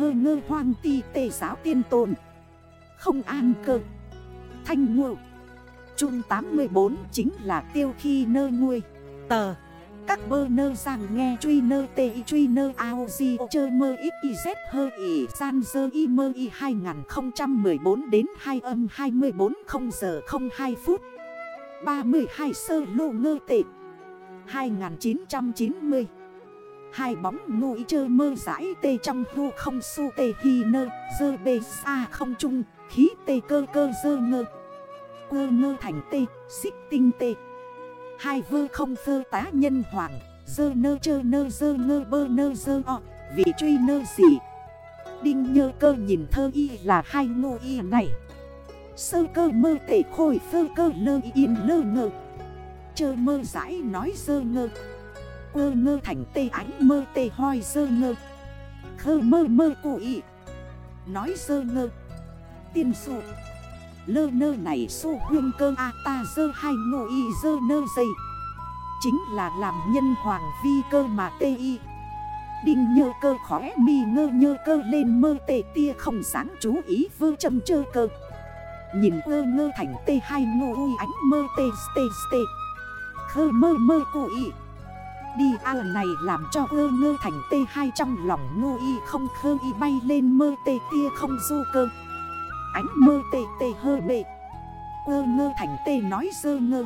hơ ngơ hoang ti tề giáo tiên tồn. Không an cơ. Thanh ngộ Trung 84 chính là tiêu khi nơ nguôi. Tờ. Các bơ nơ rằng nghe truy nơ tê y truy nơ ao di chơ mơ ít y z hơ y san dơ y mơ y 2014 đến 2 âm 24 0 giờ 02 phút. 32 sơ lô ngơ tệ. 2990 Hai bóng ngụy chơ mơ giải tê trong hư không su tê hi nơ, Dơ bê xa không trung, khí tê cơ cơ dơ ngơ. Quơ ngơ thành tê, xích tinh tê. Hai vơ không vơ tá nhân hoàng, Dơ nơ chơ nơ dơ ngơ bơ nơ dơ o Vì truy nơ gì? Đinh nhơ cơ nhìn thơ y là hai ngô y này. Sơ cơ mơ tể khôi phơ cơ lơ yên lơ ngơ. Chơ mơ giải nói dơ ngơ ơ ngơ thành tê ánh mơ tê hoi dơ ngơ. Khơ mơ mơ cụ ý Nói dơ ngơ. Tiên sụ. Lơ nơ này su huyên cơ a ta dơ hai ngộ y dơ nơ dây. Chính là làm nhân hoàng vi cơ mà tê y. Đinh nhơ cơ khóe mi ngơ nhơ cơ lên mơ tê tia không sáng chú ý vơ châm chơ cơ. Nhìn ơ ngơ thành tê hai ngô ui ánh mơ tê tê tê. Khơ mơ mơ cụ ý Đi a này làm cho ơ ngơ thành tê hai trong lòng ngô y không khơ y bay lên mơ tê tia không du cơ. Ánh mơ tê tê hơ bệ. Ơ ngơ thành tê nói dơ ngơ.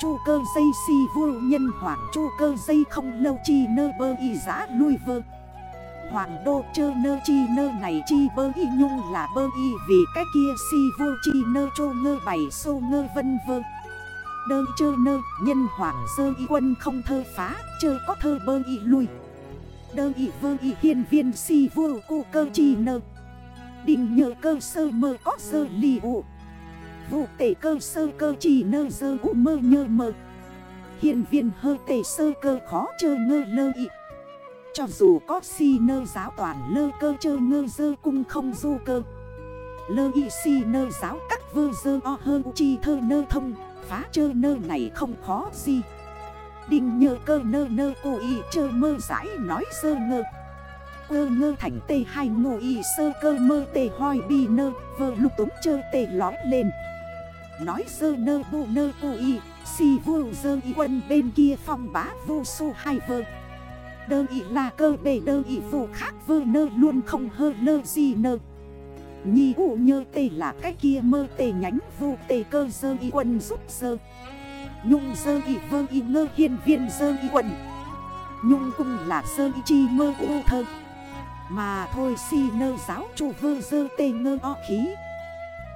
Chu cơ dây si vô nhân hoàng chu cơ dây không lâu chi nơ bơ y giã lui vơ. Hoàng đô chơ nơ chi nơ này chi bơ y nhung là bơ y Vì cái kia si vô chi nơ chô ngơ bày sô ngơ vân vơ. Đơ chơ nơ, nhân hoàng sơ y quân không thơ phá, Chơ có thơ bơ y lui. Đơ y vơ y hiên viên si vua cu cơ chi nơ. Đình nhờ cơ sơ mơ có sơ lì ụ. Vụ tể cơ sơ cơ chỉ nơ sơ u mơ nhơ mơ. Hiện viên hơ tể sơ cơ khó chơ ngơ lơ ị Cho dù có si nơ giáo toàn lơ cơ chơ ngơ dơ cung không du cơ. Lơ ị si nơ giáo các vơ dơ o hơ chi thơ nơ thông. Phá chơ nơ này không khó gì. Đình nhờ cơ nơ nơ cô y chơ mơ giải nói sơ ngơ. Cơ ngơ thành tê hai ngô y sơ cơ mơ tê hoi bi nơ, Vơ lục túng chơ tê lói lên. Nói sơ nơ bộ nơ cô y, Si vô dơ y quân bên kia phong bá vô su hai vơ. Đơ y là cơ bề đơ y vô khác vơ nơ luôn không hơ lơ gì nơ. Nhi u nhơ tê là cái kia mơ tê nhánh vu tê cơ dơ y quân giúp sơ. Nhung dơ y vơ y ngơ hiên viên dơ y quân Nhung cung là sơ y chi mơ u thơ. Mà thôi si nơ giáo chủ vơ dơ tê ngơ o khí.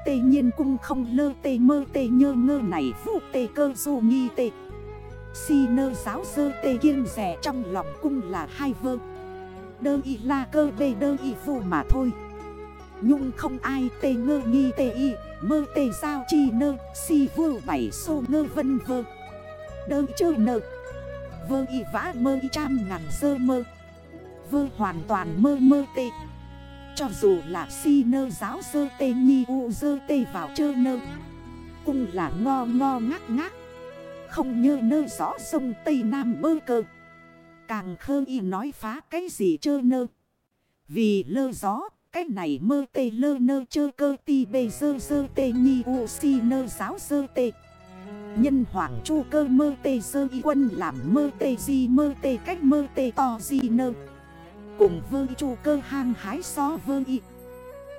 Tê nhiên cung không lơ tê mơ tê nhơ ngơ này vu tê cơ dù nghi tê. Si nơ giáo dơ tê kiên rẻ trong lòng cung là hai vơ. Đơ y la cơ bê đơ y vu mà thôi. Nhung không ai, tê ngơ nghi tê y, Mơ tê sao chi nơ, Si vơ bảy sô ngơ vân vơ. Đơ chơ nơ Vơ y vã mơ y trăm ngàn sơ mơ. Vơ hoàn toàn mơ mơ tê. Cho dù là si nơ giáo sơ tê nhi u dơ tê vào chơ nơ. Cũng là ngo ngo ngác ngác. Không nhơ nơ rõ sông Tây Nam bơ cơ. Càng khơ y nói phá cái gì chơ nơ. Vì lơ gió cái này mơ tê lơ nơ chơ cơ ti bê dơ dơ tê nhi u si nơ giáo dơ tê. Nhân hoàng chu cơ mơ tê dơ y quân làm mơ tê di mơ tê cách mơ tê to di nơ. Cùng vơ chu cơ hang hái so vơ y.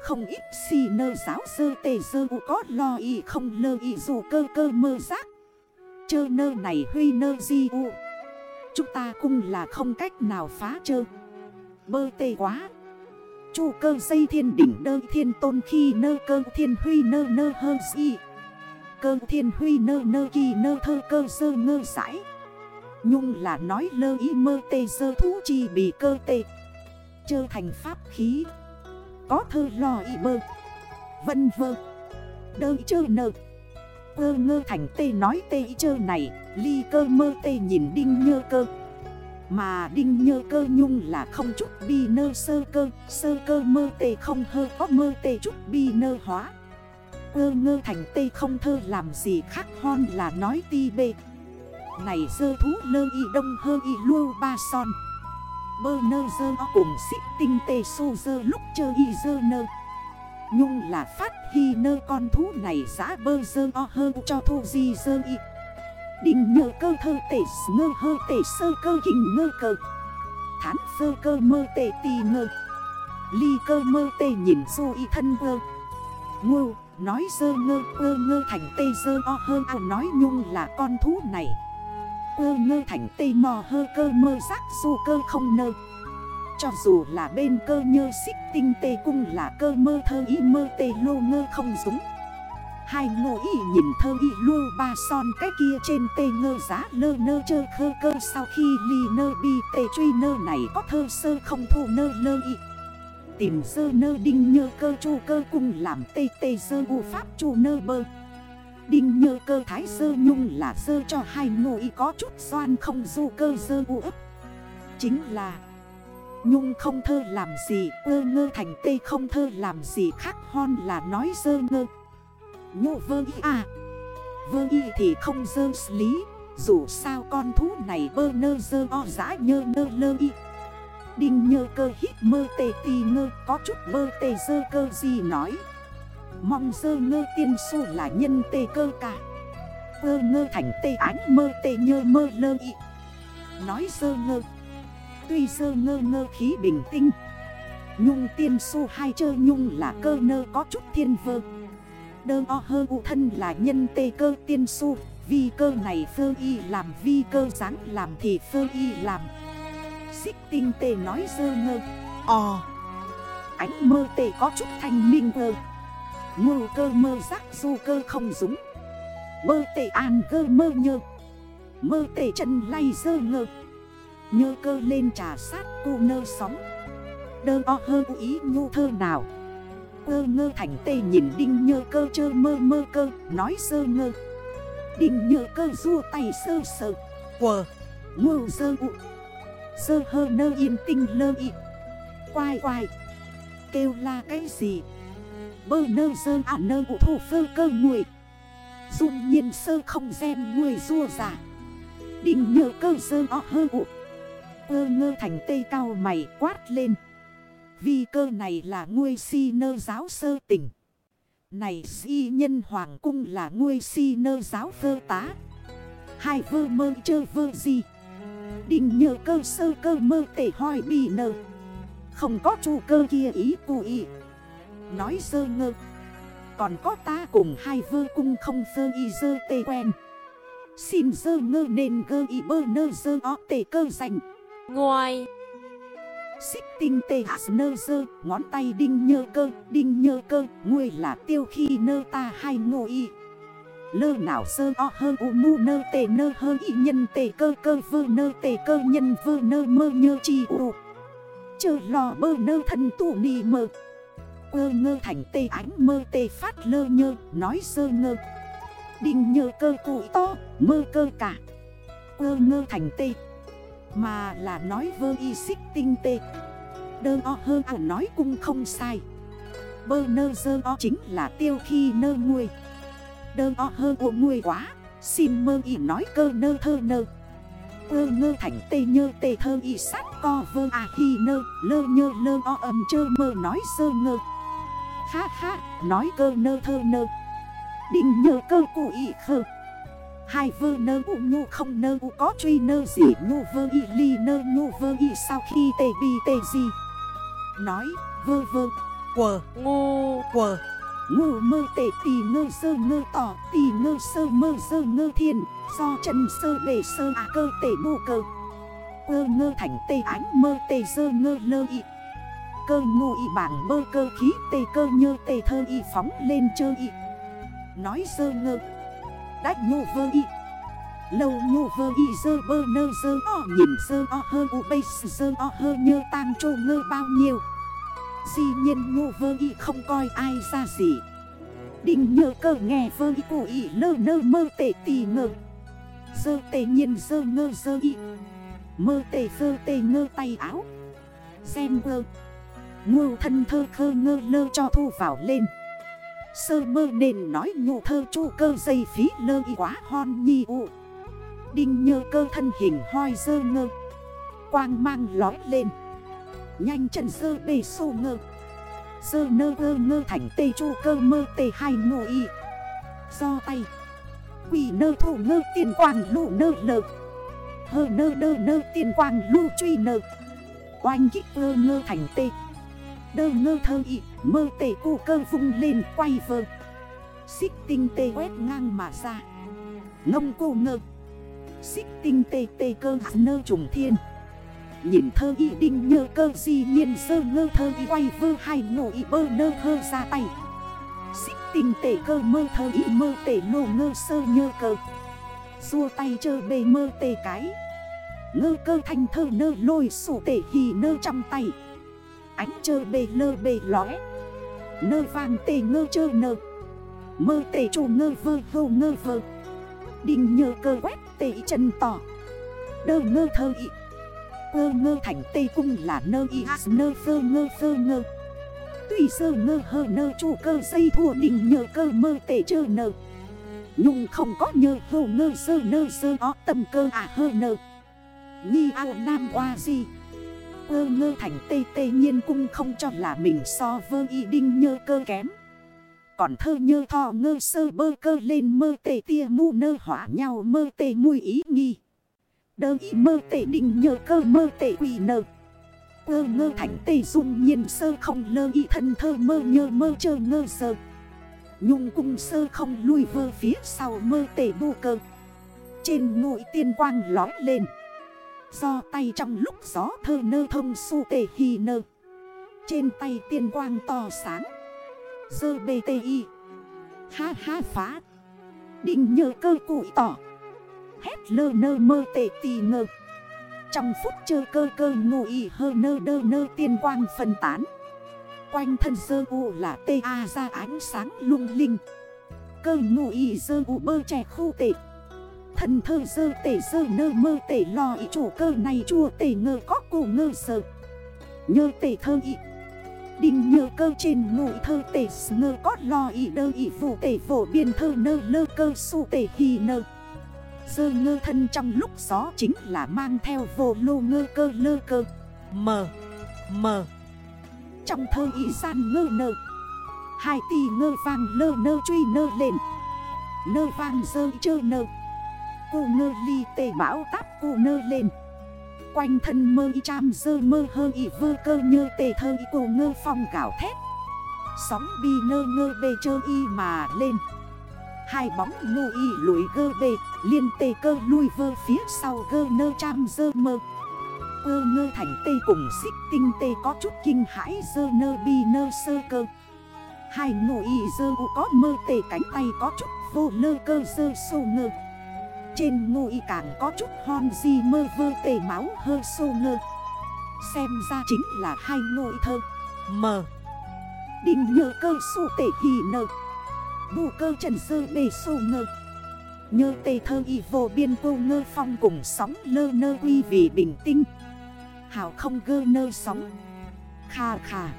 Không ít si nơ giáo dơ tê dơ u có lo y, không lơ y dù cơ cơ mơ giác. Chơ nơ này huy nơ di u. Chúng ta cũng là không cách nào phá chơ. Bơ tê quá. Chu cơ dây thiên đỉnh đơ thiên tôn khi nơ cơ thiên huy nơ nơ hơ di. Cơ thiên huy nơ nơ kỳ nơ thơ cơ sơ ngơ giải Nhung là nói lơ y mơ tê sơ thú chi bị cơ tê. Chơ thành pháp khí. Có thơ lò y bơ. Vân vơ. Đơ chơ nơ Cơ ngơ thành tê nói tê chơ này. Ly cơ mơ tê nhìn đinh nhơ cơ. Mà đinh nhơ cơ nhung là không chút bi nơ sơ cơ Sơ cơ mơ tê không hơ, có mơ tê chút bi nơ hóa. Ơ ngơ thành tê không thơ, làm gì khác hon là nói ti bê. Này sơ thú lơ y đông hơ y lưu ba son. Bơ nơ dơ o cùng xích tinh tê su dơ lúc chơ y dơ nơ. Nhung là phát hi nơ con thú này giã bơ dơ o hơ cho thu di dơ y. Định nhờ cơ thơ tể ngơ hơ tể sơ cơ hình ngơ cơ Thán sơ cơ mơ tể tì ngơ. Ly cơ mơ tê nhìn du y thân vơ. Ngô, nói sơ ngơ, ơ ngơ thành tê sơ o hơ à nói nhung là con thú này. Ơ ngơ thành tê mò hơ, cơ mơ giác du cơ không nơ. Cho dù là bên cơ nhơ xích tinh tê cung là cơ mơ thơ y mơ tê lô ngơ không dũng Hai ngô y nhìn thơ y lu ba son cái kia trên tê ngơ giá lơ nơ chơ khơ cơ. Sau khi ly nơ bi tê truy nơ này có thơ sơ không thu nơ lơ y. Tìm sơ nơ đinh nhơ cơ chu cơ cùng làm tê tê sơ u pháp chu nơ bơ. Đinh nhơ cơ thái sơ nhung là sơ cho hai ngô y có chút xoan không du cơ sơ u ấp Chính là Nhung không thơ làm gì, ơ ngơ thành tê không thơ làm gì khác. Hon là nói sơ ngơ ngu vơ y à. Vơ y thì không dơ lý, Dù sao con thú này bơ nơ dơ o giã nhơ nơ lơ y. Đinh nhơ cơ hít mơ tê tì ngơ, Có chút mơ tê dơ cơ gì nói. Mong dơ ngơ tiên su là nhân tê cơ cả. Ơ ngơ thành tê ánh mơ tê nhơ mơ lơ y. Nói dơ ngơ. Tuy dơ ngơ ngơ khí bình tinh. Nhung tiên su hai chơ nhung là cơ nơ có chút thiên vơ. Đơ o hơ u thân là nhân tê cơ tiên su, Vi cơ này phơ y làm, vi cơ dáng làm thì phơ y làm. Xích tinh tê nói dơ ngơ Ồ Ánh mơ tê có chút thanh minh ngơ. Ngô cơ mơ giác du cơ không dũng Mơ tê an cơ mơ nhơ. Mơ tê chân lay dơ ngơ. Nhơ cơ lên trà sát cu nơ sóng. Đơ o hơ ý nhu thơ nào. Ơ ngơ thành tê nhìn đinh nhơ cơ chơ mơ mơ cơ, Nói sơ ngơ. Đinh nhơ cơ rua tay sơ sơ Quờ. Ngô sơ ụ Sơ hơ nơ yên tinh lơ y. Quai quai. Kêu là cái gì? Bơ nơ sơ à nơ ụ thủ phơ cơ nguội. Dung nhiên sơ không xem người rua giả Đinh nhơ cơ sơ ọ hơ ụ Ơ ngơ thành tê cao mày quát lên. Vi cơ này là nguôi si nơ giáo sơ tỉnh. Này si nhân hoàng cung là nguôi si nơ giáo phơ tá. Hai vơ mơ chơ vơ gì đình nhờ cơ sơ cơ mơ tể hỏi bị nơ. Không có chủ cơ kia ý cụ ý Nói sơ ngơ. Còn có ta cùng hai vơ cung không sơ y dơ tê quen. Xin dơ ngơ nên gơ y bơ nơ dơ o tê cơ dành Ngoài Xích tinh tê hạt nơ dơ, Ngón tay đinh nhơ cơ, Đinh nhơ cơ Ngươi là tiêu khi nơ ta hai ngô y. Lơ nào sơ o hơ u mu nơ tê nơ hơ y nhân tê cơ cơ vơ nơ tê cơ nhân vơ nơ mơ nhơ chi u. Chơ lò bơ nơ thân tụ nì mơ. Ơ ngơ thành tê ánh mơ tê phát lơ nhơ, Nói sơ ngơ. Đinh nhơ cơ cụ to, Mơ cơ cả. Ơ ngơ thành tê mà là nói vơ y xích tinh tê. Đơ o hơ à nói cung không sai. Bơ nơ dơ o chính là tiêu khi nơ nguôi. Đơ o hơ ô nguôi quá, Xin mơ y nói cơ nơ thơ nơ. Ơ ngơ thành tê nhơ tê thơ y sát co vơ à hi nơ, Lơ nhơ lơ o âm chơ mơ nói sơ ngơ. Ha ha, nói cơ nơ thơ nơ. Định nhờ cơ cụ y khơ. Hai vơ nơ u nhu không nơ u có truy nơ gì? Nhu vơ y ly nơ nhu vơ y sau khi tê bi tê gì? Nói vơ vơ. Quờ Ngu quờ. Ngô mơ tệ tì ngơ sơ ngơ tỏ tì ngơ sơ mơ sơ ngơ thiên Do chân sơ bể sơ à cơ tệ bù cơ. Ơ ngơ thành tê ánh mơ tê sơ ngơ lơ y. Cơ ngô y bảng mơ cơ khí tê cơ nhơ tê thơ y phóng lên chơ y. Nói sơ ngơ Đách nhô vơ y. Lâu nhô vơ y dơ bơ nơ dơ o, nhìn dơ o hơ u bê sơ o hơ nhơ tang trô ngơ bao nhiêu. Di nhiên nhô vơ y không coi ai ra gì. Định nhơ cơ nghe vơ y cụ y lơ nơ mơ tệ tì ngơ. Sơ tề nhiên sơ ngơ sơ y. Mơ tề sơ tề ngơ tay áo. Xem ngơ Ngô thân thơ khơ ngơ lơ cho thu vào lên. Sơ mơ nên nói nhụ thơ chu cơ dây phí lơ y quá hon nhi ụ Đinh nhơ cơ thân hình hoi dơ ngơ. Quang mang lói lên. Nhanh chân dơ bề sô ngơ. Dơ nơ ngơ ngơ thành tê chu cơ mơ tê hai ngô y. Do tay. Quỷ nơ thủ ngơ tiền quang lụ nơ lợ Hơ nơ đơ nơ tiền quang lụ truy nơ Oanh kích ngơ ngơ thành tê. Đơ ngơ thơ y. Mơ tê cụ cơ vung lên quay vơ. Xích tinh tê quét ngang mà ra. Ngông cô ngơ. Xích tinh tê tê cơ nơ trùng thiên. Nhìn thơ y đinh nhơ cơ di nhiên sơ ngơ thơ y quay vơ hai ngộ y bơ nơ thơ ra tay. Xích tinh tê cơ mơ thơ y mơ tê lô ngơ sơ nhơ cơ. Xua tay chơ bề mơ tê cái. Ngơ cơ thành thơ nơ lôi sủ tê hì nơ trong tay. Ánh chơ bề lơ bề lóe. Nơ vàng tê ngơ chơ nơ. Mơ tê chủ ngơ vơ vô ngơ vơ. Đinh nhơ cơ quét tê chân tỏ. Đơ ngơ thơ y. Ơ ngơ thành tê cung là nơ y nơ phơ ngơ phơ ngơ. Tùy sơ ngơ hơ nơ chủ cơ dây thua đình nhờ cơ mơ tê chơ nơ. Nhung không có nhơ vô ngơ sơ nơ sơ ó tâm cơ à hơ nơ. Nhi ao nam qua gì Ơ ngơ thành tê tê nhiên cung không cho là mình so vơ y đinh nhơ cơ kém còn thơ nhơ thò ngơ sơ bơ cơ lên mơ tê tia mu nơ hỏa nhau mơ tê mùi ý nghi. Đơ y mơ tê đinh nhơ cơ mơ tê quỷ nơ. Ơ ngơ thành tê dung nhiên sơ không lơ y thân thơ mơ nhơ mơ chơ ngơ sơ. Nhung cung sơ không lui vơ phía sau mơ tê bu cơ. Trên ngụy tiên quang lói lên. Do tay trong lúc gió thơ nơ thông su tê hi nơ. Trên tay tiên quang to sáng. Dơ bê tê y. Ha ha phá. Định nhờ cơ cụi tỏ. Hét lơ nơ mơ tê tì ngơ. Trong phút chơ cơ cơ ngụ y hơ nơ đơ nơ tiên quang phân tán. Quanh thân dơ u là tê a ra ánh sáng lung linh. Cơ ngụ y dơ u bơ trẻ khu tệ Thần thơ dơ tể dơ nơ mơ tể lo ý chủ cơ này chua tể ngơ có cổ ngơ sợ. Nhơ tể thơ ý. Đình nhơ cơ trên ngụy thơ tể ngơ có lo ý đơ ý vụ tể phổ biên thơ nơ lơ cơ su tể hì nơ. Dơ ngơ thân trong lúc gió chính là mang theo vô lô ngơ cơ lơ cơ. Mờ Mờ Trong thơ ý san ngơ nơ Hai tì ngơ vàng lơ nơ truy nơ lên. Nơ vàng dơ chơ nơ cu nơ ly tê bão táp cu nơ lên. Quanh thân mơ y cham dơ mơ hơ y vơ cơ nhơ tê thơ y cu ngơ phong gạo thét. Sóng bi nơ ngơ bê chơ y mà lên. Hai bóng ngô y lùi gơ bê, Liên tê cơ lui vơ phía sau gơ nơ cham dơ mơ. Cơ ngơ thành tê cùng xích tinh tê có chút kinh hãi dơ nơ bi nơ sơ cơ. Hai ngô y dơ u có mơ tê cánh tay có chút vô lơ cơ dơ sô ngơ trên ngu y càng có chút hon di mơ vơ tề máu hơ sô ngơ. Xem ra chính là hai ngu y thơ. Mờ Đình nhờ cơ su tể hì nơ. Bù cơ trần sơ bề sô ngơ. Nhơ tê thơ y vô biên cô ngơ phong cùng sóng lơ nơ quy vì bình tinh. Hảo không gơ nơ sóng. Khà khà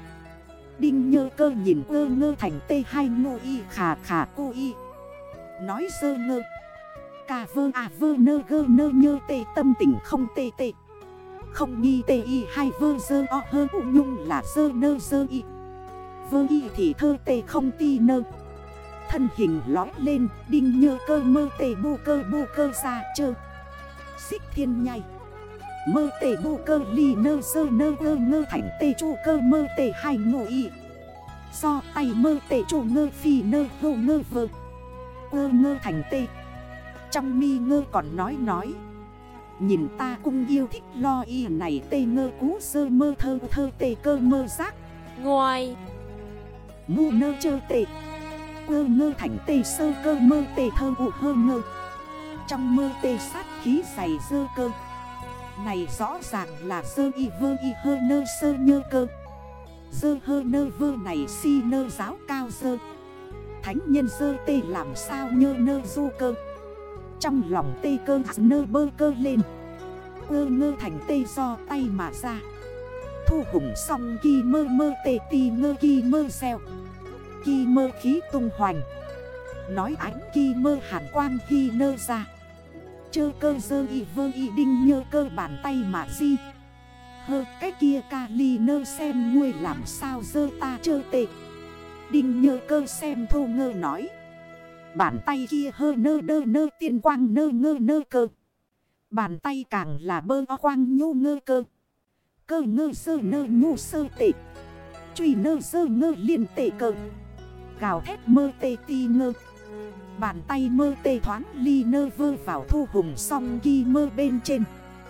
Đinh nhơ cơ nhìn ơ ngơ thành tê hai ngô y, khà khà cô y. Nói sơ ngơ. Cà vơ à vơ nơ gơ nơ nhơ tê, tâm tình không tê tê. Không nghi tê y hay vơ dơ o, hơ u nhung là dơ nơ dơ y. Vơ y thì thơ tê không ti nơ. Thân hình lói lên, đinh nhơ cơ mơ tê bu cơ bu cơ ra chơ. Xích thiên nhai. Mơ tê bu cơ ly nơ dơ nơ gơ ngơ thành tê chu cơ mơ tê hai ngộ y. Do tay mơ tê chu ngơ phi nơ hô ngơ vơ. Ơ ngơ thành tê trong mi ngơ còn nói nói. Nhìn ta cung yêu thích lo y này tê ngơ cú sơ mơ thơ thơ tê cơ mơ giác. Ngoài. Ngu nơ chơ tê. Cơ ngơ thành tê sơ cơ mơ tê thơ ụ hơ ngơ. Trong mơ tê sát khí dày dơ cơ. Này rõ ràng là sơ y vơ y hơ nơ sơ nhơ cơ. Dơ hơ nơ vơ này si nơ giáo cao sơ. Thánh nhân sơ tê làm sao nhơ nơ du cơ trong lòng tê cơ nơ bơ cơ lên. Ơ ngơ thành tê do tay mà ra. Thu hùng xong kỳ mơ mơ tê ti ngơ kỳ mơ xeo. Kỳ mơ khí tung hoành. Nói ánh kỳ mơ hàn quang khi nơ ra. Chơ cơ dơ y vơ y đinh nhơ cơ bàn tay mà di. Hơ cái kia ca ly nơ xem nguôi làm sao dơ ta chơ tệ Đinh nhơ cơ xem thô ngơ nói. Bàn tay kia hơ nơ đơ nơ tiên quang nơ ngơ nơ cơ. Bàn tay càng là bơ quang nhô ngơ cơ. Cơ ngơ sơ nơ nhu sơ tệ. Truy nơ sơ ngơ liền tệ cơ. Gào thét mơ tê ti ngơ. Bàn tay mơ tê thoáng ly nơ vơ vào thu hùng song ghi mơ bên trên.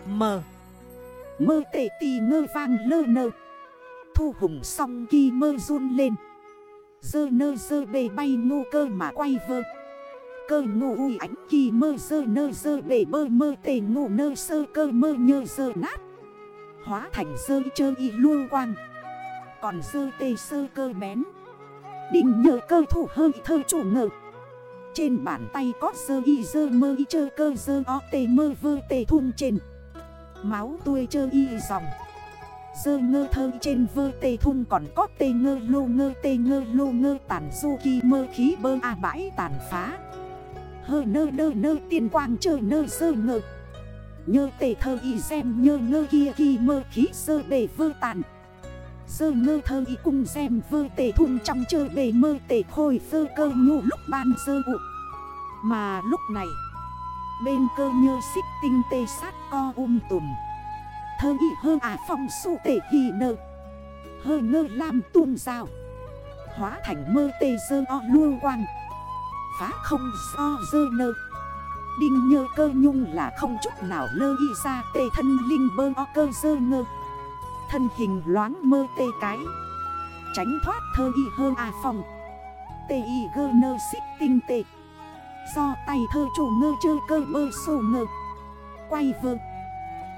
Mờ Mơ tê ti ngơ vang lơ nơ. Thu hùng song ghi mơ run lên. Dơ nơ dơ bề bay ngu cơ mà quay vơ. Cơ ngô ui ánh kỳ mơ dơ nơ dơ bề bơ mơ tề ngô nơ sơ cơ mơ nhơ dơ nát. Hóa thành dơ chơ y luôn quang. Còn dơ tê sơ cơ bén. Định nhờ cơ thủ hơi thơ chủ ngờ. Trên bàn tay có dơ y dơ mơ y chơ cơ dơ o tê mơ vơ tê thun trên. Máu tuôi chơ y dòng. Dơ ngơ thơ trên vơ tê thun còn có tê ngơ lô ngơ, tê ngơ lô ngơ tàn du kỳ mơ khí bơ a bãi tàn phá. Hơ nơ nơ nơ tiền quang trời nơ dơ ngơ. Nhơ tê thơ y xem nhơ ngơ kia kỳ mơ khí sơ bề vơ tàn. Sơ ngơ thơ y cung xem vơ tê thun trong chơi bề mơ tê khôi sơ cơ nhu lúc ban sơ ụ Mà lúc này, Bên cơ nhơ xích tinh tê sát co um tùm. Thơ y hơ à phong su tể hì nơ. Hơ ngơ làm tuôn rào. Hóa thành mơ tê dơ o lua quang. Phá không so dơ nơ. Đinh nhơ cơ nhung là không chút nào lơ y ra tê thân linh bơ o cơ dơ ngơ. Thân hình loáng mơ tê cái. Tránh thoát thơ y hơ à phòng. Tê y gơ nơ xích tinh tê. Do tay thơ chủ ngơ chơi cơ bơ sổ ngơ. Quay vơ.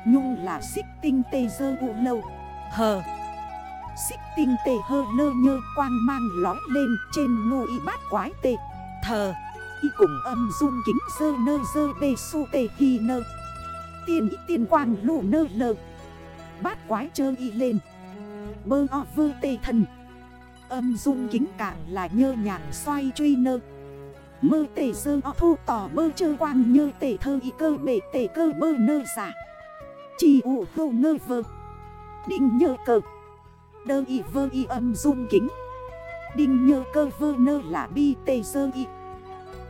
Nhung là xích tinh tê dơ vụ lâu. Hờ. Xích tinh tê hơ lơ nhơ quang mang lói lên trên ngô y bát quái tê. Thờ. Y cùng âm dung kính dơ nơ dơ bê su tê hi nơ. Tiền y tiên quang lụ nơ lơ Bát quái chơ y lên. Bơ o vơ tê thần. Âm dung kính càng là nhơ nhàng xoay truy nơ. Mơ tê dơ o thu tỏ bơ chơ quang nhơ tê thơ y cơ bể tê cơ bơ nơ giả chi u hô ngơ vơ. Đinh nhơ cơ. Đơ y vơ y âm dung kính. Đinh nhơ cơ vơ nơ là bi tê sơ y.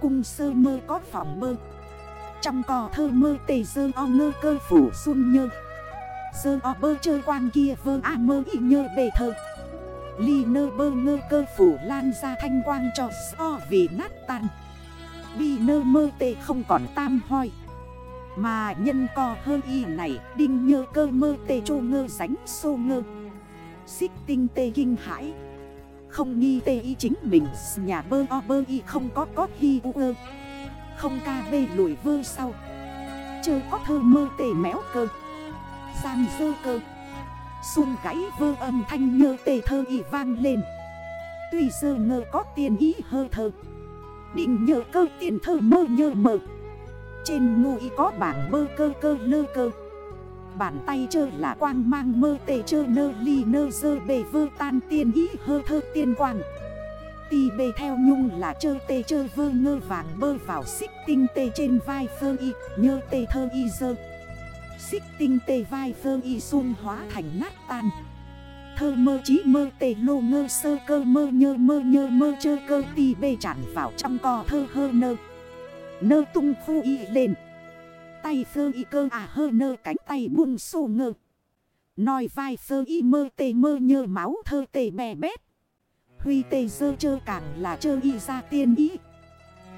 Cung sơ mơ có phòng mơ. Trong cò thơ mơ tê sơ o ngơ cơ phủ xuân nhơ. Sơ o bơ chơi quan kia vơ a mơ y nhơ bề thơ. Ly nơ bơ ngơ cơ phủ lan ra thanh quang cho so vì nát tan. Bi nơ mơ tê không còn tam hoi. Mà nhân co hơn y này, Đinh nhơ cơ mơ tê chô ngơ sánh xô ngơ. Xích tinh tê kinh hãi. Không nghi tê y chính mình, Nhà bơ o bơ y không có có hi u ơ. Không ca bê lùi vơ sau. Chơ có thơ mơ tê méo cơ. Giang dơ cơ. Xuân gãy vơ âm thanh nhơ tê thơ y vang lên. Tuy sơ ngơ có tiền ý hơ thơ. Định nhờ cơ tiền thơ mơ nhơ mơ trên ngụ y có bảng bơ cơ cơ lơ cơ. Bàn tay chơ là quang mang mơ tê chơ nơ ly nơ dơ bề vơ tan tiên ý hơ thơ tiên quang. Tì bề theo nhung là chơ tê chơ vơ ngơ vàng bơ vào xích tinh tê trên vai phơ y, Nhơ tê thơ y dơ. Xích tinh tê vai phơ y xung hóa thành nát tan. Thơ mơ chí mơ tê lô ngơ sơ cơ mơ nhơ mơ nhơ mơ chơ cơ tì bề chản vào trong cò thơ hơ nơ. Nơ tung khu y lên. Tay phơ y cơ à hơ nơ cánh tay buông xô ngơ. Nói vai phơ y mơ tê mơ nhơ máu thơ tê bè bét. Huy tê dơ chơ càng là chơ y ra tiên y.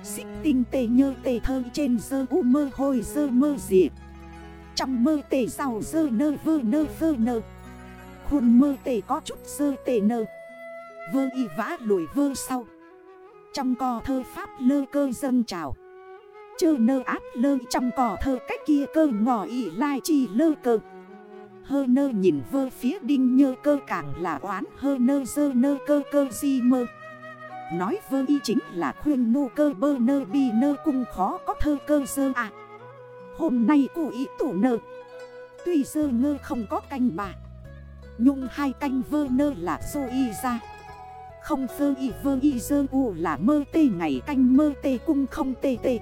Xích tinh tê nhơ tê thơ trên dơ u mơ hồi dơ mơ diệt trong mơ tề giàu dơ nơ vơ nơ vơ nơ. Khuôn mơ tề có chút dơ tề nơ. Vơ y vã lùi vơ sau. Trong cò thơ pháp lơ cơ dâng trào. Chơ nơ áp lơ trong cò thơ cách kia cơ ngỏ ỉ lai chi lơ cơ. Hơ nơ nhìn vơ phía đinh nhơ cơ càng là oán, hơ nơ dơ nơ cơ cơ di mơ. Nói vơ y chính là khuyên nô cơ bơ nơ bi nơ cung khó có thơ cơ dơ à. Hôm nay cụ ý tủ nơ. Tuy sơ ngơ không có canh bà. Nhung hai canh vơ nơ là dô y ra. Không sơ y vơ y dơ u là mơ tê, ngày canh mơ tê cung không tê tê.